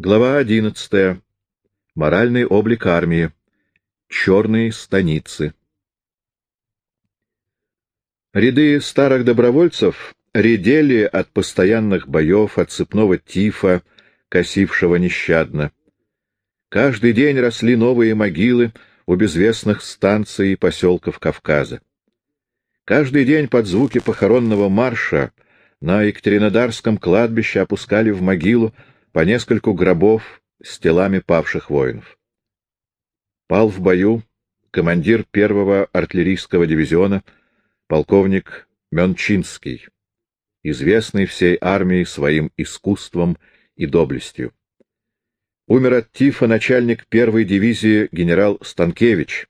Глава 11. Моральный облик армии. Черные станицы. Ряды старых добровольцев редели от постоянных боев, от цепного тифа, косившего нещадно. Каждый день росли новые могилы у безвестных станций и поселков Кавказа. Каждый день под звуки похоронного марша на Екатеринодарском кладбище опускали в могилу по нескольку гробов с телами павших воинов. Пал в бою командир первого артиллерийского дивизиона полковник Менчинский, известный всей армии своим искусством и доблестью. Умер от тифа начальник первой дивизии генерал Станкевич,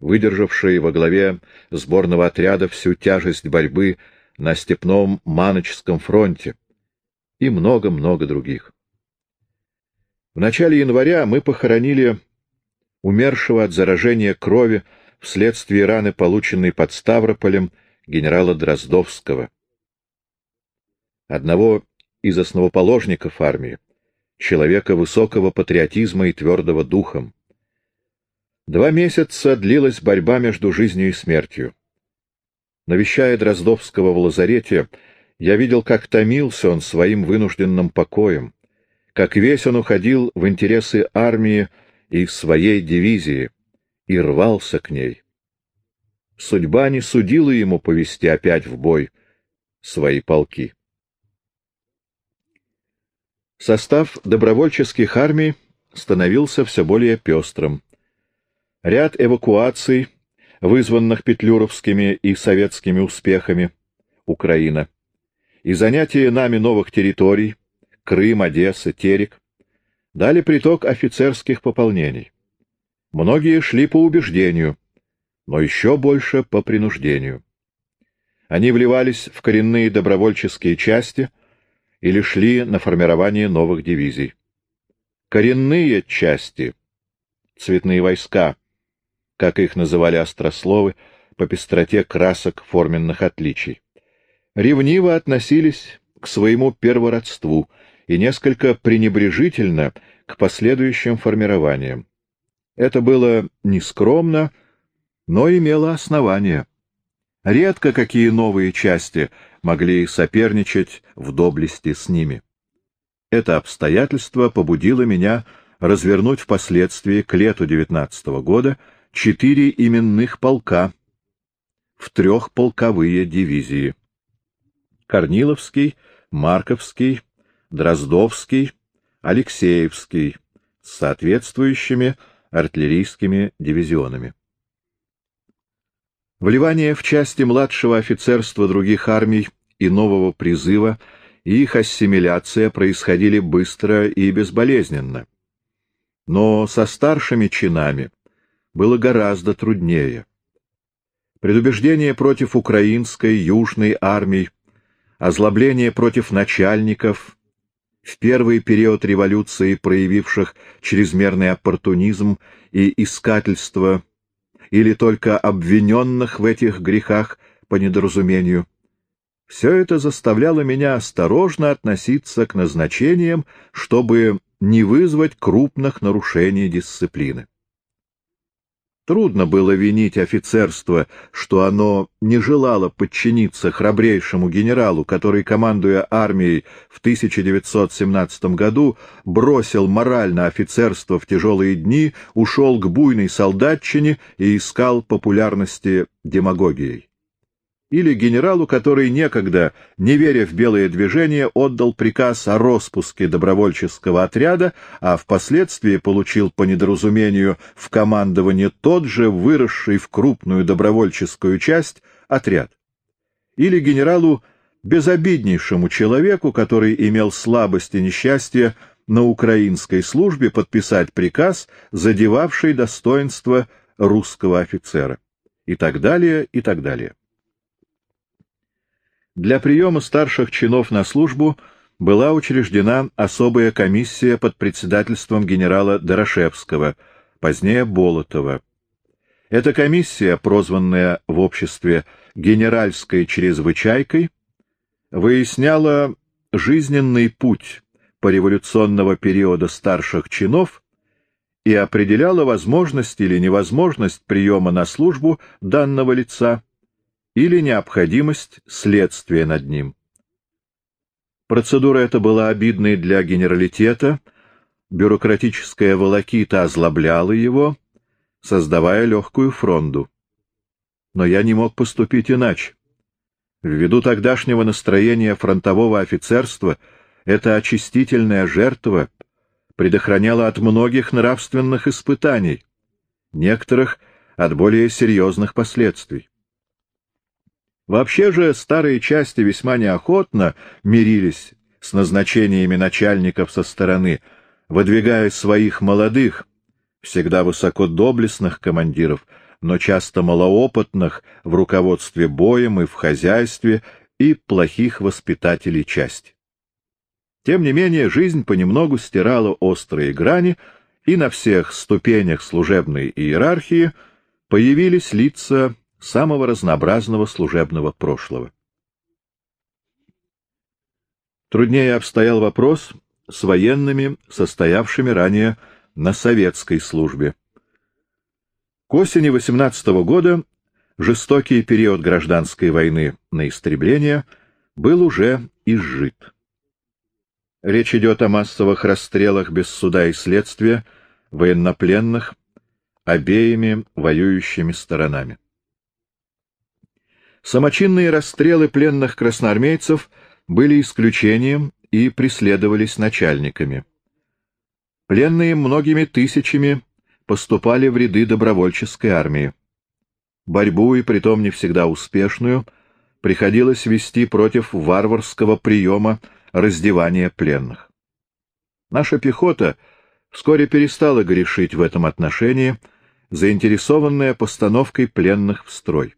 выдержавший во главе сборного отряда всю тяжесть борьбы на степном Маночском фронте и много-много других. В начале января мы похоронили умершего от заражения крови вследствие раны, полученной под Ставрополем, генерала Дроздовского, одного из основоположников армии, человека высокого патриотизма и твердого духом. Два месяца длилась борьба между жизнью и смертью. Навещая Дроздовского в лазарете, я видел, как томился он своим вынужденным покоем, как весь он уходил в интересы армии и своей дивизии, и рвался к ней. Судьба не судила ему повести опять в бой свои полки. Состав добровольческих армий становился все более пестрым. Ряд эвакуаций, вызванных петлюровскими и советскими успехами, Украина, и занятие нами новых территорий, Крым, Одесса, Терек, дали приток офицерских пополнений. Многие шли по убеждению, но еще больше по принуждению. Они вливались в коренные добровольческие части, или шли на формирование новых дивизий. Коренные части, цветные войска, как их называли острословы, по пестроте красок форменных отличий, ревниво относились к своему первородству и несколько пренебрежительно к последующим формированиям. Это было нескромно, но имело основание. Редко какие новые части могли соперничать в доблести с ними. Это обстоятельство побудило меня развернуть впоследствии к лету 19 года четыре именных полка в трехполковые дивизии. Корниловский, Марковский, Дроздовский, Алексеевский с соответствующими артиллерийскими дивизионами. Вливание в части младшего офицерства других армий и нового призыва и их ассимиляция происходили быстро и безболезненно. Но со старшими чинами было гораздо труднее. Предубеждение против украинской, южной армий, озлобление против начальников, в первый период революции проявивших чрезмерный оппортунизм и искательство или только обвиненных в этих грехах по недоразумению. Все это заставляло меня осторожно относиться к назначениям, чтобы не вызвать крупных нарушений дисциплины. Трудно было винить офицерство, что оно не желало подчиниться храбрейшему генералу, который, командуя армией в 1917 году, бросил морально офицерство в тяжелые дни, ушел к буйной солдатчине и искал популярности демагогией или генералу, который некогда, не веря в белое движение, отдал приказ о распуске добровольческого отряда, а впоследствии получил по недоразумению в командование тот же выросший в крупную добровольческую часть отряд. Или генералу, безобиднейшему человеку, который имел слабость и несчастье на украинской службе подписать приказ, задевавший достоинство русского офицера. И так далее, и так далее. Для приема старших чинов на службу была учреждена особая комиссия под председательством генерала Дорошевского, позднее Болотова. Эта комиссия, прозванная в обществе «генеральской чрезвычайкой», выясняла жизненный путь пореволюционного периода старших чинов и определяла возможность или невозможность приема на службу данного лица или необходимость следствия над ним. Процедура эта была обидной для генералитета, бюрократическая волокита озлобляла его, создавая легкую фронду. Но я не мог поступить иначе. Ввиду тогдашнего настроения фронтового офицерства эта очистительная жертва предохраняла от многих нравственных испытаний, некоторых от более серьезных последствий. Вообще же старые части весьма неохотно мирились с назначениями начальников со стороны, выдвигая своих молодых, всегда высокодоблестных командиров, но часто малоопытных в руководстве боем и в хозяйстве и плохих воспитателей части. Тем не менее, жизнь понемногу стирала острые грани, и на всех ступенях служебной иерархии появились лица самого разнообразного служебного прошлого. Труднее обстоял вопрос с военными, состоявшими ранее на советской службе. К осени 18 -го года жестокий период гражданской войны на истребление был уже изжит. Речь идет о массовых расстрелах без суда и следствия военнопленных обеими воюющими сторонами. Самочинные расстрелы пленных красноармейцев были исключением и преследовались начальниками. Пленные многими тысячами поступали в ряды добровольческой армии. Борьбу, и притом не всегда успешную, приходилось вести против варварского приема раздевания пленных. Наша пехота вскоре перестала грешить в этом отношении, заинтересованная постановкой пленных в строй.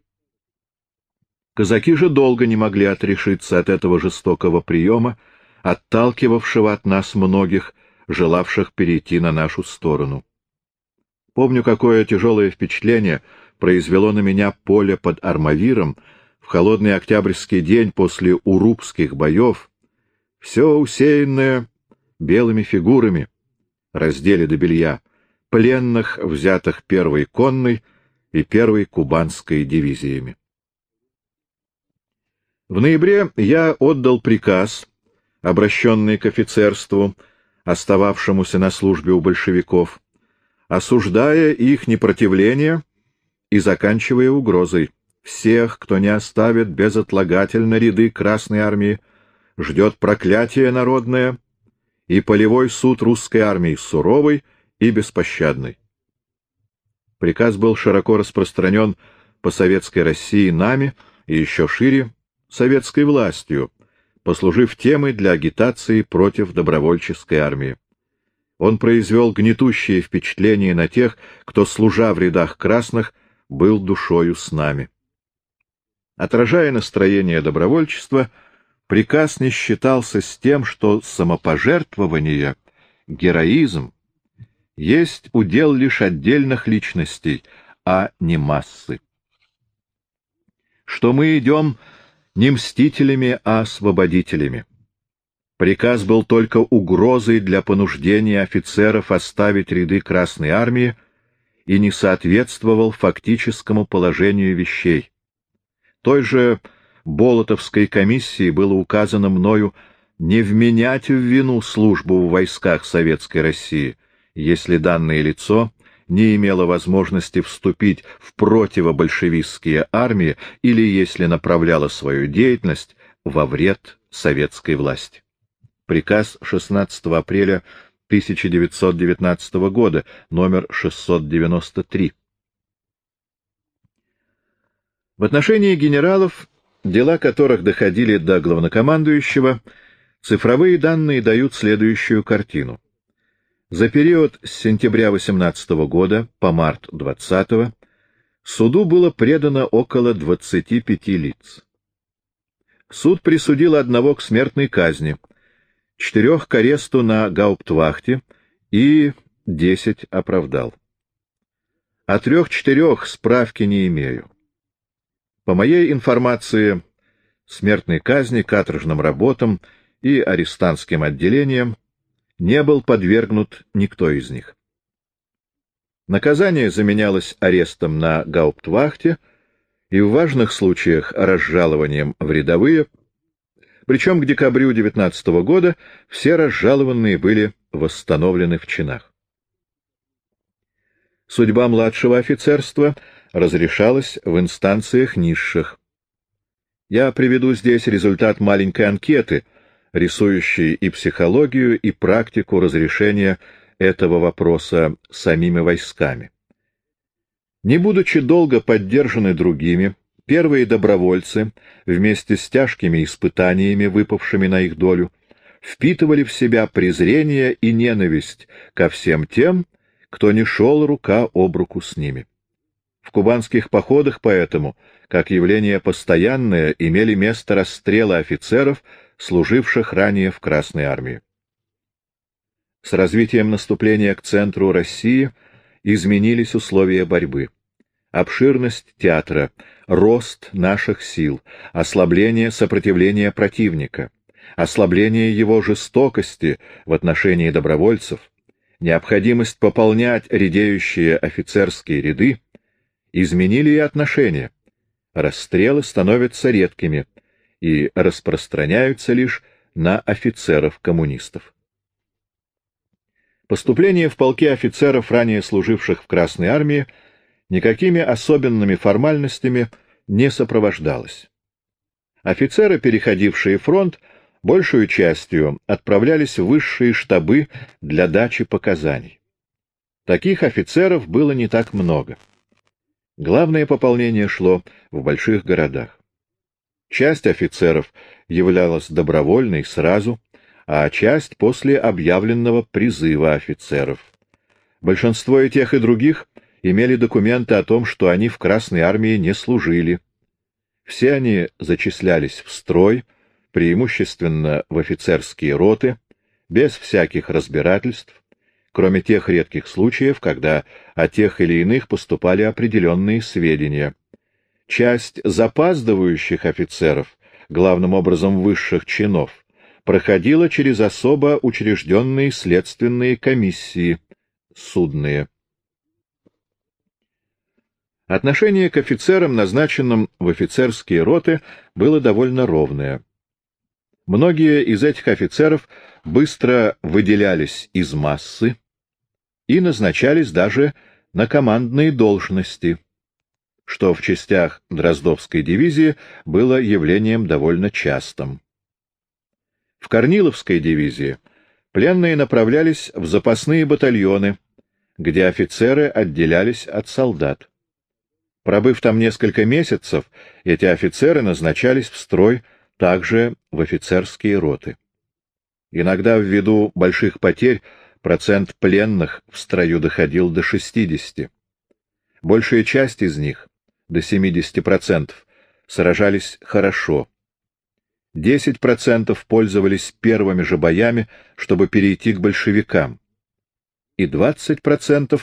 Казаки же долго не могли отрешиться от этого жестокого приема, отталкивавшего от нас многих, желавших перейти на нашу сторону. Помню, какое тяжелое впечатление произвело на меня поле под Армавиром в холодный октябрьский день после урубских боев, все усеянное белыми фигурами, разделе до белья, пленных, взятых первой конной и первой кубанской дивизиями. В ноябре я отдал приказ, обращенный к офицерству, остававшемуся на службе у большевиков, осуждая их непротивление и заканчивая угрозой. Всех, кто не оставит безотлагательно ряды Красной Армии, ждет проклятие народное и полевой суд русской армии суровый и беспощадный. Приказ был широко распространен по советской России нами и еще шире советской властью, послужив темой для агитации против добровольческой армии. Он произвел гнетущее впечатление на тех, кто, служа в рядах красных, был душою с нами. Отражая настроение добровольчества, приказ не считался с тем, что самопожертвование, героизм, есть удел лишь отдельных личностей, а не массы. Что мы идем не мстителями, а освободителями. Приказ был только угрозой для понуждения офицеров оставить ряды Красной Армии и не соответствовал фактическому положению вещей. Той же Болотовской комиссии было указано мною не вменять в вину службу в войсках Советской России, если данное лицо не имело возможности вступить в противобольшевистские армии или если направляло свою деятельность во вред советской власти приказ 16 апреля 1919 года, номер 693. В отношении генералов, дела которых доходили до главнокомандующего, цифровые данные дают следующую картину. За период с сентября 18 года по март 20 суду было предано около 25 лиц. Суд присудил одного к смертной казни — четырех к аресту на гауптвахте и десять оправдал. О трех-четырех справки не имею. По моей информации, смертной казни, каторжным работам и арестантским отделениям не был подвергнут никто из них. Наказание заменялось арестом на гауптвахте и в важных случаях разжалованием в рядовые, причем к декабрю 19 года все разжалованные были восстановлены в чинах. Судьба младшего офицерства разрешалась в инстанциях низших. Я приведу здесь результат маленькой анкеты, рисующей и психологию, и практику разрешения этого вопроса самими войсками. Не будучи долго поддержаны другими, первые добровольцы, вместе с тяжкими испытаниями, выпавшими на их долю, впитывали в себя презрение и ненависть ко всем тем, кто не шел рука об руку с ними. В кубанских походах поэтому, как явление постоянное, имели место расстрелы офицеров, служивших ранее в Красной армии. С развитием наступления к центру России изменились условия борьбы. Обширность театра, рост наших сил, ослабление сопротивления противника, ослабление его жестокости в отношении добровольцев, необходимость пополнять редеющие офицерские ряды изменили и отношения. Расстрелы становятся редкими и распространяются лишь на офицеров-коммунистов. Поступление в полки офицеров, ранее служивших в Красной армии, никакими особенными формальностями не сопровождалось. Офицеры, переходившие фронт, большую частью отправлялись в высшие штабы для дачи показаний. Таких офицеров было не так много. Главное пополнение шло в больших городах. Часть офицеров являлась добровольной сразу, а часть после объявленного призыва офицеров. Большинство и тех, и других имели документы о том, что они в Красной армии не служили. Все они зачислялись в строй, преимущественно в офицерские роты, без всяких разбирательств, кроме тех редких случаев, когда о тех или иных поступали определенные сведения. Часть запаздывающих офицеров, главным образом высших чинов, проходила через особо учрежденные следственные комиссии, судные. Отношение к офицерам, назначенным в офицерские роты, было довольно ровное. Многие из этих офицеров быстро выделялись из массы и назначались даже на командные должности, что в частях Дроздовской дивизии было явлением довольно частым. В Корниловской дивизии пленные направлялись в запасные батальоны, где офицеры отделялись от солдат. Пробыв там несколько месяцев, эти офицеры назначались в строй также в офицерские роты. Иногда ввиду больших потерь процент пленных в строю доходил до 60. Большая часть из них, до 70%, сражались хорошо. 10% пользовались первыми же боями, чтобы перейти к большевикам, и 20%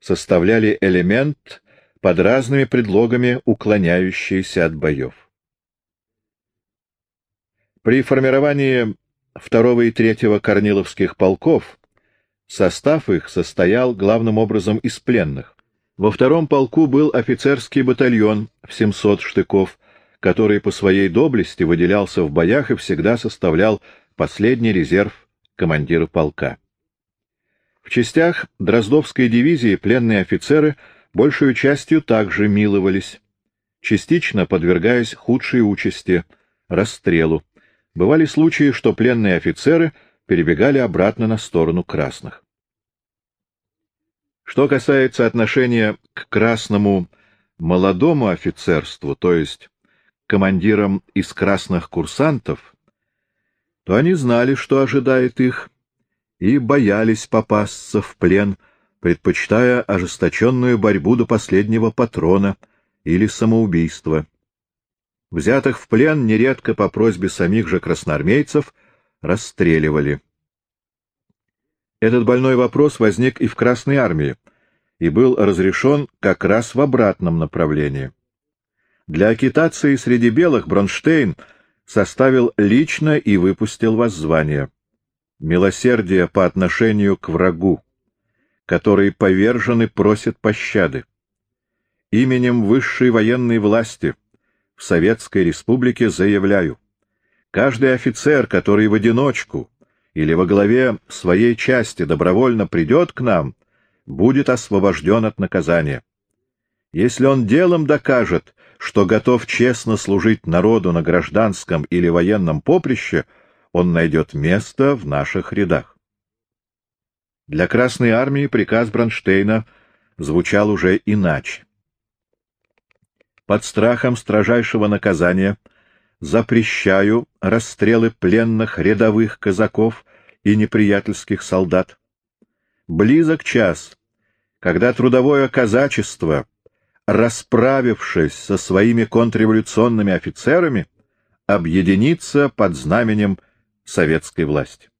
составляли элемент под разными предлогами уклоняющийся от боев. При формировании второго и третьего корниловских полков состав их состоял главным образом из пленных. Во втором полку был офицерский батальон в 700 штыков, который по своей доблести выделялся в боях и всегда составлял последний резерв командира полка. В частях Дроздовской дивизии пленные офицеры большую частью также миловались, частично подвергаясь худшей участи — расстрелу, Бывали случаи, что пленные офицеры перебегали обратно на сторону красных. Что касается отношения к красному молодому офицерству, то есть командирам из красных курсантов, то они знали, что ожидает их, и боялись попасться в плен, предпочитая ожесточенную борьбу до последнего патрона или самоубийство взятых в плен нередко по просьбе самих же красноармейцев расстреливали. Этот больной вопрос возник и в Красной армии, и был разрешен как раз в обратном направлении. Для агитации среди белых Бронштейн составил лично и выпустил воззвание. милосердие по отношению к врагу, который повержен и просит пощады. Именем высшей военной власти в Советской Республике заявляю, каждый офицер, который в одиночку или во главе своей части добровольно придет к нам, будет освобожден от наказания. Если он делом докажет, что готов честно служить народу на гражданском или военном поприще, он найдет место в наших рядах. Для Красной Армии приказ Бронштейна звучал уже иначе. Под страхом строжайшего наказания запрещаю расстрелы пленных рядовых казаков и неприятельских солдат. Близок час, когда трудовое казачество, расправившись со своими контрреволюционными офицерами, объединится под знаменем советской власти.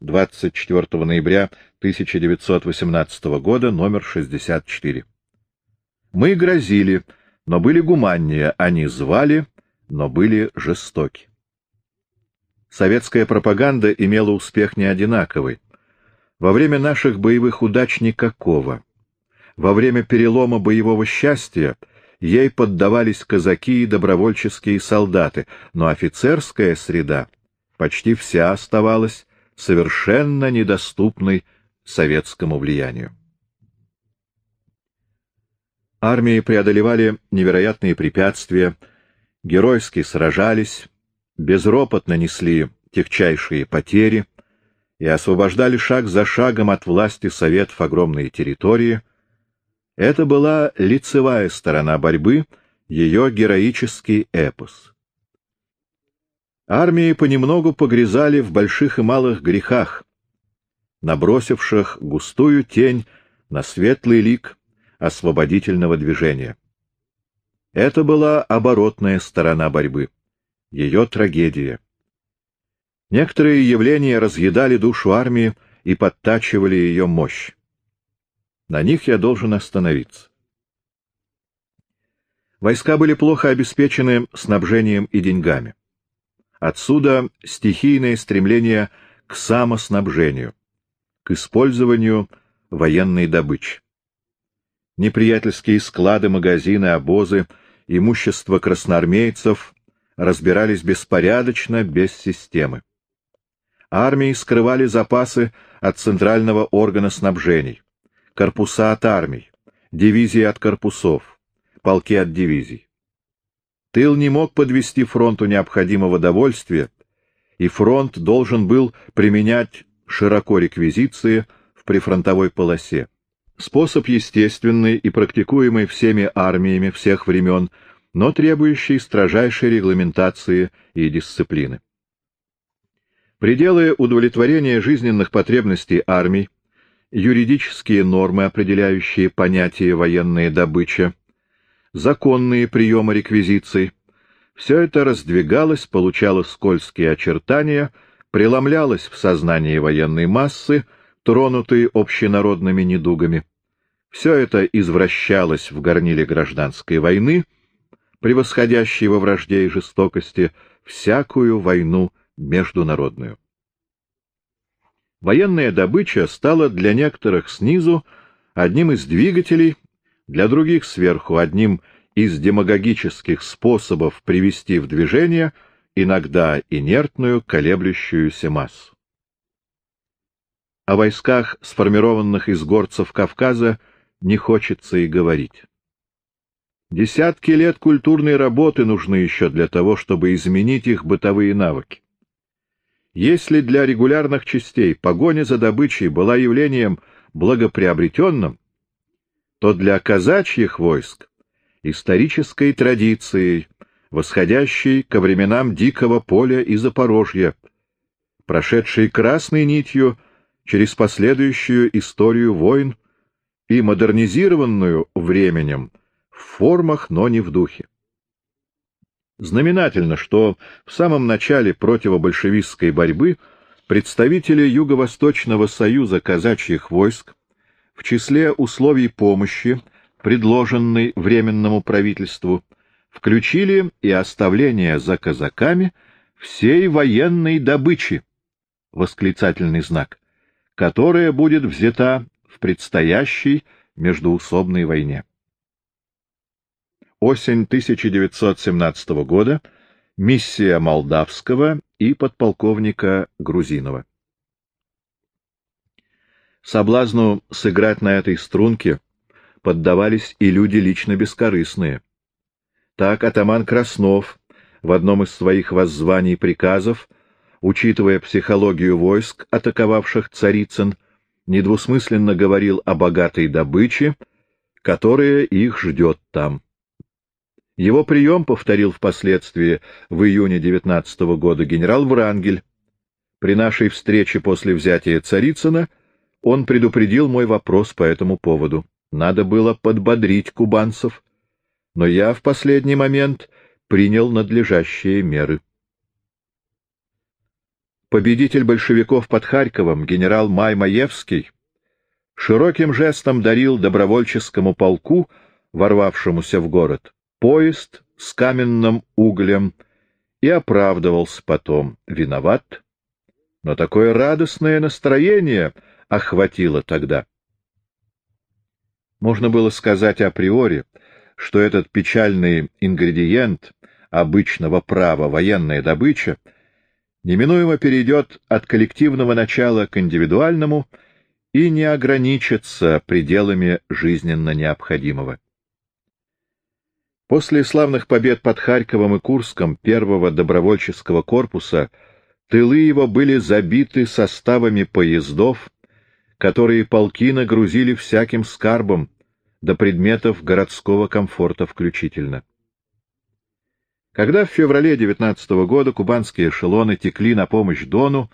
24 ноября 1918 года, номер 64. Мы грозили, но были гуманнее, они звали, но были жестоки. Советская пропаганда имела успех неодинаковый. Во время наших боевых удач никакого. Во время перелома боевого счастья ей поддавались казаки и добровольческие солдаты, но офицерская среда почти вся оставалась совершенно недоступной советскому влиянию. Армии преодолевали невероятные препятствия, геройски сражались, безропотно несли тягчайшие потери и освобождали шаг за шагом от власти советов огромные территории, это была лицевая сторона борьбы, ее героический эпос. Армии понемногу погрязали в больших и малых грехах, набросивших густую тень на светлый лик освободительного движения. Это была оборотная сторона борьбы, ее трагедия. Некоторые явления разъедали душу армии и подтачивали ее мощь. На них я должен остановиться. Войска были плохо обеспечены снабжением и деньгами. Отсюда стихийное стремление к самоснабжению, к использованию военной добычи. Неприятельские склады, магазины, обозы, имущество красноармейцев разбирались беспорядочно, без системы. Армии скрывали запасы от центрального органа снабжений корпуса от армий, дивизии от корпусов, полки от дивизий. Тыл не мог подвести фронту необходимого довольствия, и фронт должен был применять широко реквизиции в прифронтовой полосе. Способ естественный и практикуемый всеми армиями всех времен, но требующий строжайшей регламентации и дисциплины. Пределы удовлетворения жизненных потребностей армий юридические нормы, определяющие понятие военная добыча, законные приемы реквизиций. Все это раздвигалось, получало скользкие очертания, преломлялось в сознании военной массы, тронутой общенародными недугами. Все это извращалось в горниле гражданской войны, превосходящей во вражде и жестокости всякую войну международную. Военная добыча стала для некоторых снизу одним из двигателей, для других сверху одним из демагогических способов привести в движение иногда инертную колеблющуюся массу. О войсках, сформированных из горцев Кавказа, не хочется и говорить. Десятки лет культурной работы нужны еще для того, чтобы изменить их бытовые навыки. Если для регулярных частей погоня за добычей была явлением благоприобретенным, то для казачьих войск — исторической традицией, восходящей ко временам Дикого поля и Запорожья, прошедшей красной нитью через последующую историю войн и модернизированную временем в формах, но не в духе. Знаменательно, что в самом начале противобольшевистской борьбы представители Юго-Восточного союза казачьих войск в числе условий помощи, предложенной Временному правительству, включили и оставление за казаками всей военной добычи, восклицательный знак, которая будет взята в предстоящей междуусобной войне. Осень 1917 года. Миссия Молдавского и подполковника Грузинова. Соблазну сыграть на этой струнке поддавались и люди лично бескорыстные. Так атаман Краснов в одном из своих воззваний приказов, учитывая психологию войск, атаковавших Царицын, недвусмысленно говорил о богатой добыче, которая их ждет там. Его прием повторил впоследствии в июне 19 года генерал Врангель. При нашей встрече после взятия Царицына он предупредил мой вопрос по этому поводу. Надо было подбодрить кубанцев, но я в последний момент принял надлежащие меры. Победитель большевиков под Харьковом, генерал Май Маевский, широким жестом дарил добровольческому полку, ворвавшемуся в город, поезд с каменным углем и оправдывался потом. Виноват. Но такое радостное настроение охватило тогда. Можно было сказать априори, что этот печальный ингредиент обычного права военная добыча неминуемо перейдет от коллективного начала к индивидуальному и не ограничится пределами жизненно необходимого. После славных побед под Харьковом и Курском первого добровольческого корпуса тылы его были забиты составами поездов, которые полки нагрузили всяким скарбом, до предметов городского комфорта включительно. Когда в феврале 19 года кубанские эшелоны текли на помощь Дону,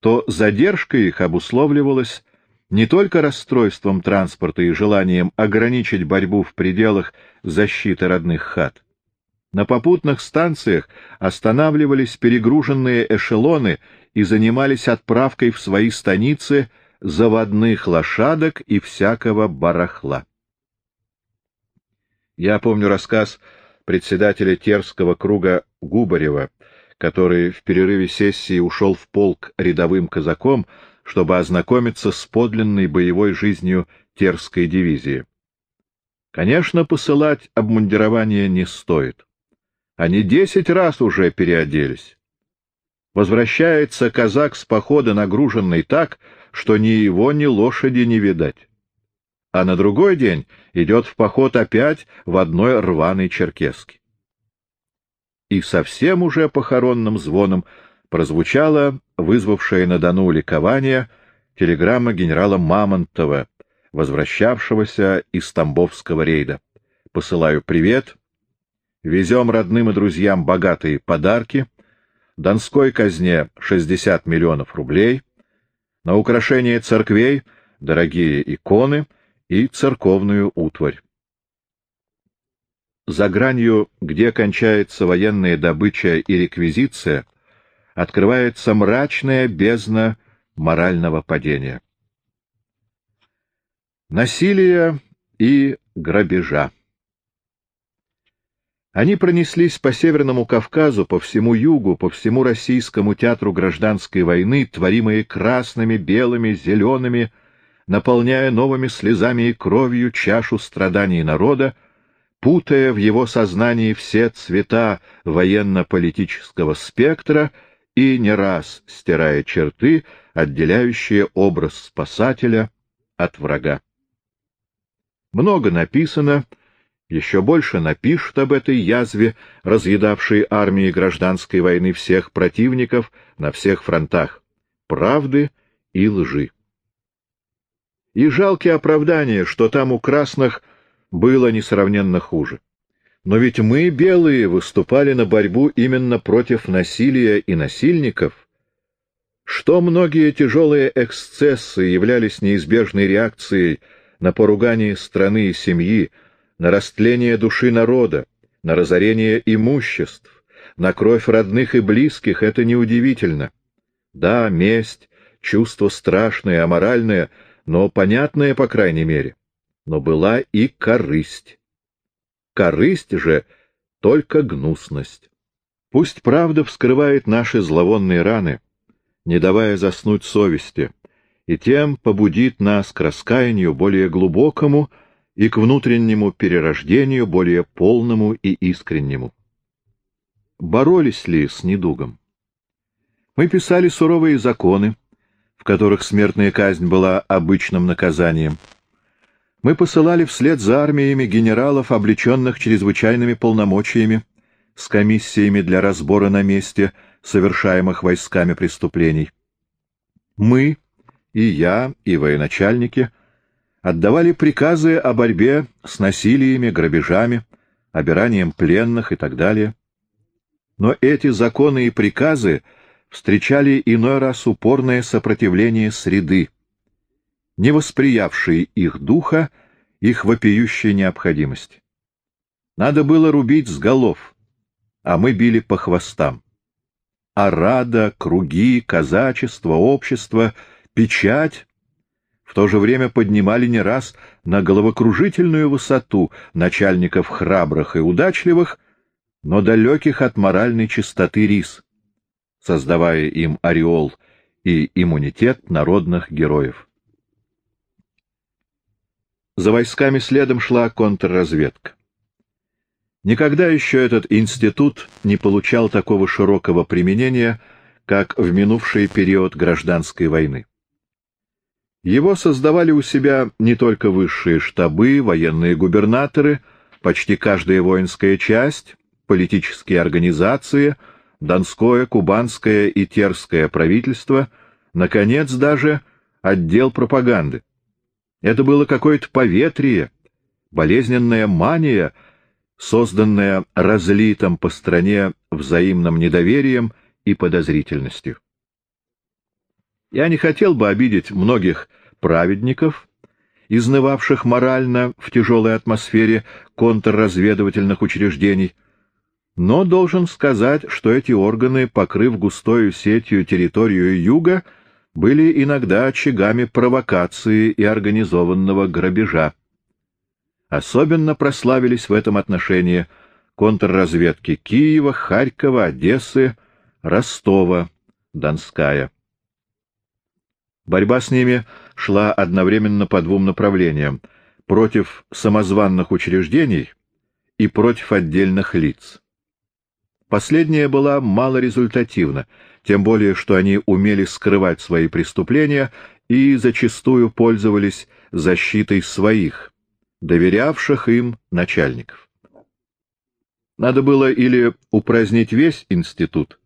то задержка их обусловливалась не только расстройством транспорта и желанием ограничить борьбу в пределах защиты родных хат. На попутных станциях останавливались перегруженные эшелоны и занимались отправкой в свои станицы заводных лошадок и всякого барахла. Я помню рассказ председателя Терского круга Губарева, который в перерыве сессии ушел в полк рядовым казаком, чтобы ознакомиться с подлинной боевой жизнью Терской дивизии. Конечно, посылать обмундирование не стоит. Они десять раз уже переоделись. Возвращается казак с похода нагруженный так, что ни его, ни лошади не видать. А на другой день идет в поход опять в одной рваной черкеске. И совсем уже похоронным звоном прозвучала вызвавшая на Дону ликование телеграмма генерала Мамонтова, возвращавшегося из Тамбовского рейда. «Посылаю привет. Везем родным и друзьям богатые подарки. Донской казне 60 миллионов рублей на украшение церквей дорогие иконы и церковную утварь. За гранью, где кончается военная добыча и реквизиция, открывается мрачная бездна морального падения. Насилие и грабежа. Они пронеслись по Северному Кавказу, по всему югу, по всему российскому театру гражданской войны, творимые красными, белыми, зелеными, наполняя новыми слезами и кровью чашу страданий народа, путая в его сознании все цвета военно-политического спектра и не раз стирая черты, отделяющие образ спасателя от врага. Много написано, еще больше напишут об этой язве, разъедавшей армии гражданской войны всех противников на всех фронтах, правды и лжи. И жалкие оправдания, что там у красных было несравненно хуже. Но ведь мы, белые, выступали на борьбу именно против насилия и насильников. Что многие тяжелые эксцессы являлись неизбежной реакцией на поругание страны и семьи, на растление души народа, на разорение имуществ, на кровь родных и близких, это неудивительно. Да, месть, чувство страшное, аморальное, но понятное, по крайней мере. Но была и корысть. Корысть же — только гнусность. Пусть правда вскрывает наши зловонные раны, не давая заснуть совести, и тем побудит нас к раскаянию более глубокому и к внутреннему перерождению более полному и искреннему. Боролись ли с недугом? Мы писали суровые законы, которых смертная казнь была обычным наказанием. Мы посылали вслед за армиями генералов, облеченных чрезвычайными полномочиями, с комиссиями для разбора на месте совершаемых войсками преступлений. Мы, и я, и военачальники, отдавали приказы о борьбе с насилиями, грабежами, обиранием пленных и так далее. Но эти законы и приказы встречали иной раз упорное сопротивление среды, не восприявшей их духа, их вопиющей необходимости. Надо было рубить с голов, а мы били по хвостам. Арада, круги, казачество, общество, печать в то же время поднимали не раз на головокружительную высоту начальников храбрых и удачливых, но далеких от моральной чистоты рис, создавая им ореол и иммунитет народных героев. За войсками следом шла контрразведка. Никогда еще этот институт не получал такого широкого применения, как в минувший период гражданской войны. Его создавали у себя не только высшие штабы, военные губернаторы, почти каждая воинская часть, политические организации, Донское, Кубанское и Терское правительство, наконец даже отдел пропаганды. Это было какое-то поветрие, болезненная мания, созданная разлитым по стране взаимным недоверием и подозрительностью. Я не хотел бы обидеть многих праведников, изнывавших морально в тяжелой атмосфере контрразведывательных учреждений, но должен сказать, что эти органы, покрыв густою сетью территорию юга, были иногда очагами провокации и организованного грабежа. Особенно прославились в этом отношении контрразведки Киева, Харькова, Одессы, Ростова, Донская. Борьба с ними шла одновременно по двум направлениям — против самозванных учреждений и против отдельных лиц. Последняя была малорезультативна, тем более что они умели скрывать свои преступления и зачастую пользовались защитой своих, доверявших им начальников. Надо было или упразднить весь институт,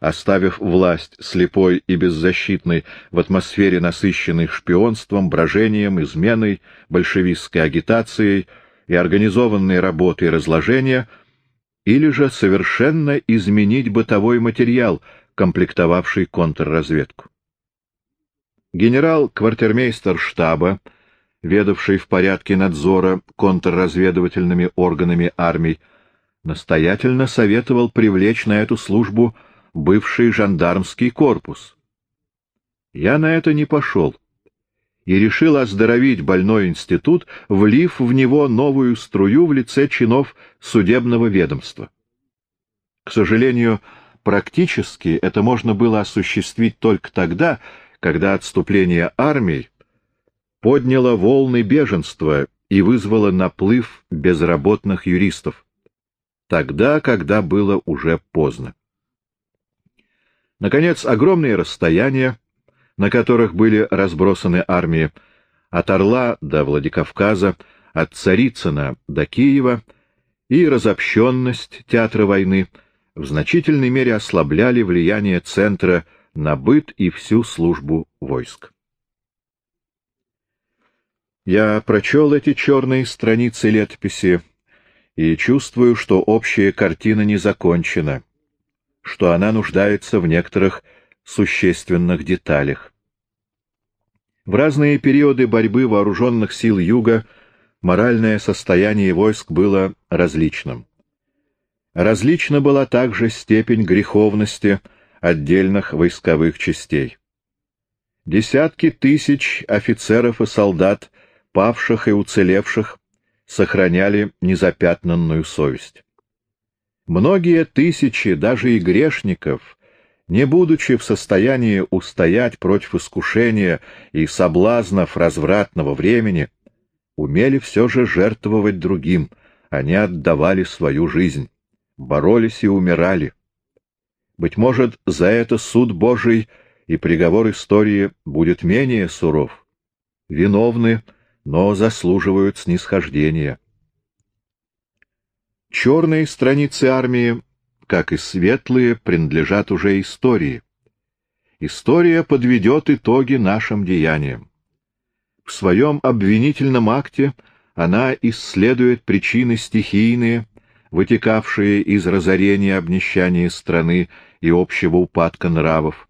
оставив власть слепой и беззащитной в атмосфере, насыщенной шпионством, брожением, изменой, большевистской агитацией и организованной работой разложения — или же совершенно изменить бытовой материал, комплектовавший контрразведку. Генерал-квартирмейстер штаба, ведавший в порядке надзора контрразведывательными органами армий, настоятельно советовал привлечь на эту службу бывший жандармский корпус. Я на это не пошел и решил оздоровить больной институт, влив в него новую струю в лице чинов судебного ведомства. К сожалению, практически это можно было осуществить только тогда, когда отступление армий подняло волны беженства и вызвало наплыв безработных юристов. Тогда, когда было уже поздно. Наконец, огромные расстояния, на которых были разбросаны армии, от Орла до Владикавказа, от Царицына до Киева, и разобщенность театра войны в значительной мере ослабляли влияние центра на быт и всю службу войск. Я прочел эти черные страницы летописи и чувствую, что общая картина не закончена, что она нуждается в некоторых существенных деталях. В разные периоды борьбы вооруженных сил Юга моральное состояние войск было различным. Различна была также степень греховности отдельных войсковых частей. Десятки тысяч офицеров и солдат, павших и уцелевших, сохраняли незапятнанную совесть. Многие тысячи, даже и грешников, не будучи в состоянии устоять против искушения и соблазнов развратного времени, умели все же жертвовать другим, они отдавали свою жизнь, боролись и умирали. Быть может, за это суд Божий и приговор истории будет менее суров. Виновны, но заслуживают снисхождения. Черные страницы армии как и светлые, принадлежат уже истории. История подведет итоги нашим деяниям. В своем обвинительном акте она исследует причины стихийные, вытекавшие из разорения обнищания страны и общего упадка нравов,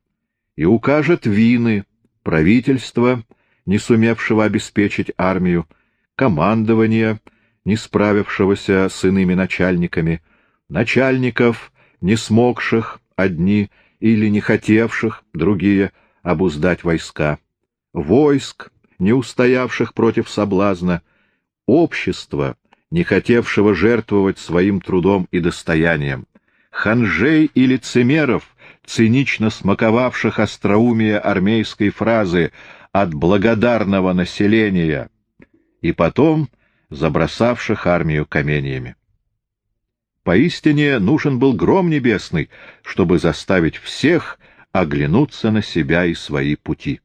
и укажет вины правительства, не сумевшего обеспечить армию, командования, не справившегося с иными начальниками, начальников, не смогших одни или не хотевших другие обуздать войска, войск, не устоявших против соблазна, общества, не хотевшего жертвовать своим трудом и достоянием, ханжей и лицемеров, цинично смаковавших остроумие армейской фразы «от благодарного населения» и потом забросавших армию каменьями. Поистине нужен был гром небесный, чтобы заставить всех оглянуться на себя и свои пути.